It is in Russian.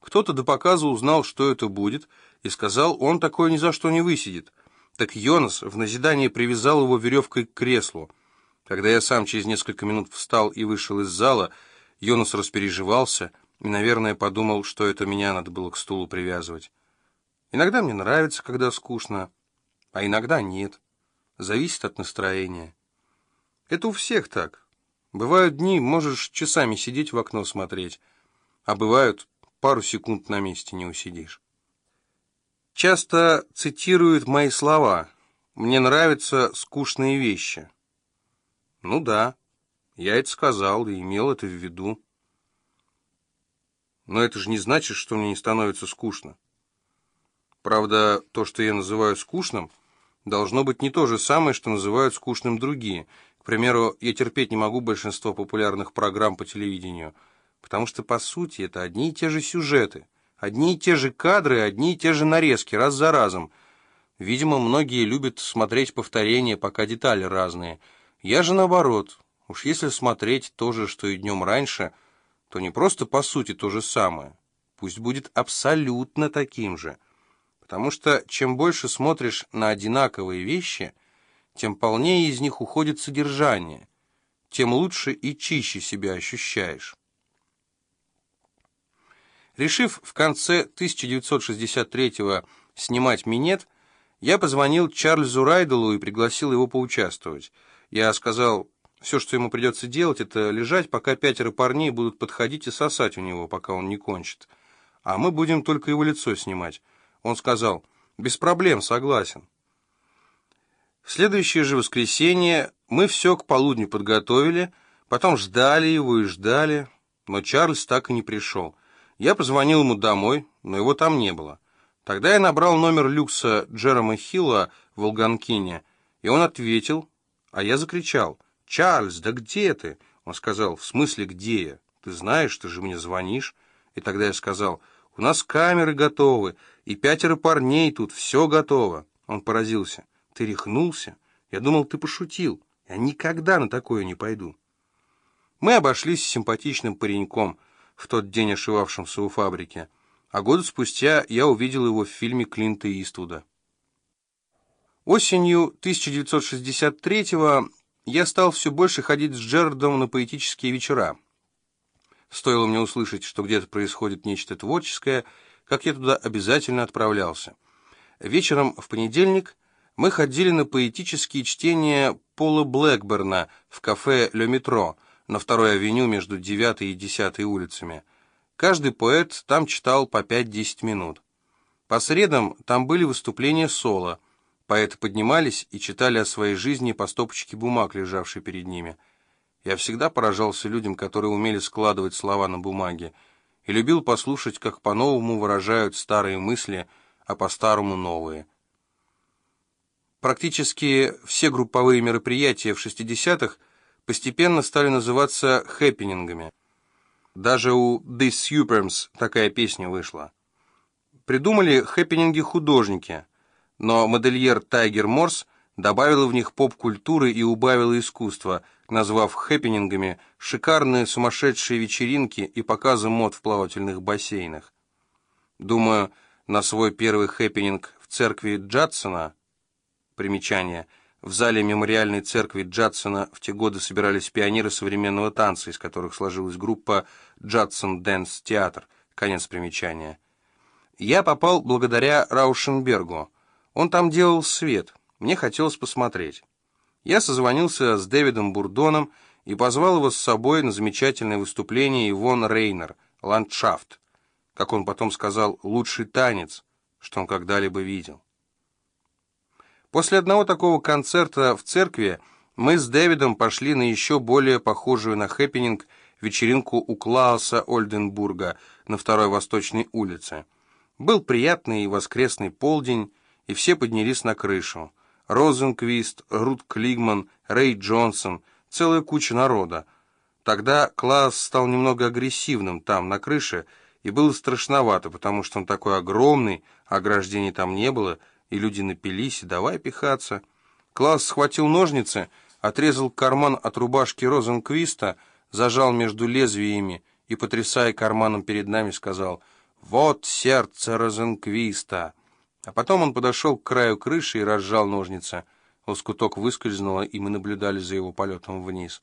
Кто-то до показа узнал, что это будет, и сказал, он такое ни за что не высидит. Так Йонас в назидание привязал его веревкой к креслу. Когда я сам через несколько минут встал и вышел из зала, Йонас распереживался и, наверное, подумал, что это меня надо было к стулу привязывать. Иногда мне нравится, когда скучно, а иногда нет. Зависит от настроения. Это у всех так. Бывают дни, можешь часами сидеть в окно смотреть, а бывают, пару секунд на месте не усидишь. Часто цитируют мои слова. Мне нравятся скучные вещи. Ну да, я это сказал и имел это в виду. Но это же не значит, что мне не становится скучно. Правда, то, что я называю скучным, должно быть не то же самое, что называют скучным другие. К примеру, я терпеть не могу большинство популярных программ по телевидению, потому что, по сути, это одни и те же сюжеты, одни и те же кадры, одни и те же нарезки, раз за разом. Видимо, многие любят смотреть повторения, пока детали разные. Я же наоборот. Уж если смотреть то же, что и днем раньше, то не просто по сути то же самое. Пусть будет абсолютно таким же. Потому что чем больше смотришь на одинаковые вещи, тем полнее из них уходит содержание, тем лучше и чище себя ощущаешь. Решив в конце 1963-го снимать «Минет», я позвонил Чарльзу Райделу и пригласил его поучаствовать. Я сказал, все, что ему придется делать, это лежать, пока пятеро парней будут подходить и сосать у него, пока он не кончит. А мы будем только его лицо снимать. Он сказал, без проблем, согласен. В следующее же воскресенье мы все к полудню подготовили, потом ждали его и ждали, но Чарльз так и не пришел. Я позвонил ему домой, но его там не было. Тогда я набрал номер люкса Джерома Хилла в Волганкине, и он ответил, а я закричал, «Чарльз, да где ты?» Он сказал, «В смысле, где я? Ты знаешь, ты же мне звонишь». И тогда я сказал, у нас камеры готовы, и пятеро парней тут, все готово. Он поразился. Ты рехнулся? Я думал, ты пошутил. Я никогда на такое не пойду. Мы обошлись с симпатичным пареньком, в тот день ошивавшимся у фабрики, а год спустя я увидел его в фильме Клинта Иствуда. Осенью 1963-го я стал все больше ходить с Джерардом на поэтические вечера. Стоило мне услышать, что где-то происходит нечто творческое, как я туда обязательно отправлялся. Вечером в понедельник мы ходили на поэтические чтения Пола Блэкберна в кафе «Ле Метро» на второй авеню между 9 и 10 улицами. Каждый поэт там читал по 5-10 минут. По средам там были выступления соло. Поэты поднимались и читали о своей жизни по стопочке бумаг, лежавшей перед ними – я всегда поражался людям, которые умели складывать слова на бумаге, и любил послушать, как по-новому выражают старые мысли, а по-старому новые. Практически все групповые мероприятия в 60-х постепенно стали называться хэппинингами. Даже у The Superms такая песня вышла. Придумали хэппининги художники, но модельер Тайгер Морс добавила в них поп-культуры и убавила искусства, назвав хэппинингами шикарные сумасшедшие вечеринки и показы мод в плавательных бассейнах. Думаю, на свой первый хэппининг в церкви Джадсона, примечание, в зале мемориальной церкви Джадсона в те годы собирались пионеры современного танца, из которых сложилась группа «Джадсон Дэнс Театр», конец примечания. Я попал благодаря Раушенбергу. Он там делал свет – мне хотелось посмотреть. Я созвонился с Дэвидом Бурдоном и позвал его с собой на замечательное выступление Ивон Рейнер «Ландшафт», как он потом сказал, лучший танец, что он когда-либо видел. После одного такого концерта в церкви мы с Дэвидом пошли на еще более похожую на хэппининг вечеринку у Клауса Ольденбурга на второй Восточной улице. Был приятный воскресный полдень, и все поднялись на крышу. Розенквист, Рут Клигман, Рэй Джонсон, целая куча народа. Тогда Клас стал немного агрессивным там, на крыше, и было страшновато, потому что он такой огромный, ограждений там не было, и люди напились, давай пихаться. Класс схватил ножницы, отрезал карман от рубашки Розенквиста, зажал между лезвиями и, потрясая карманом перед нами, сказал Вот сердце Розенквиста. А потом он подошел к краю крыши и разжал ножницы. Лоскуток выскользнуло, и мы наблюдали за его полетом вниз.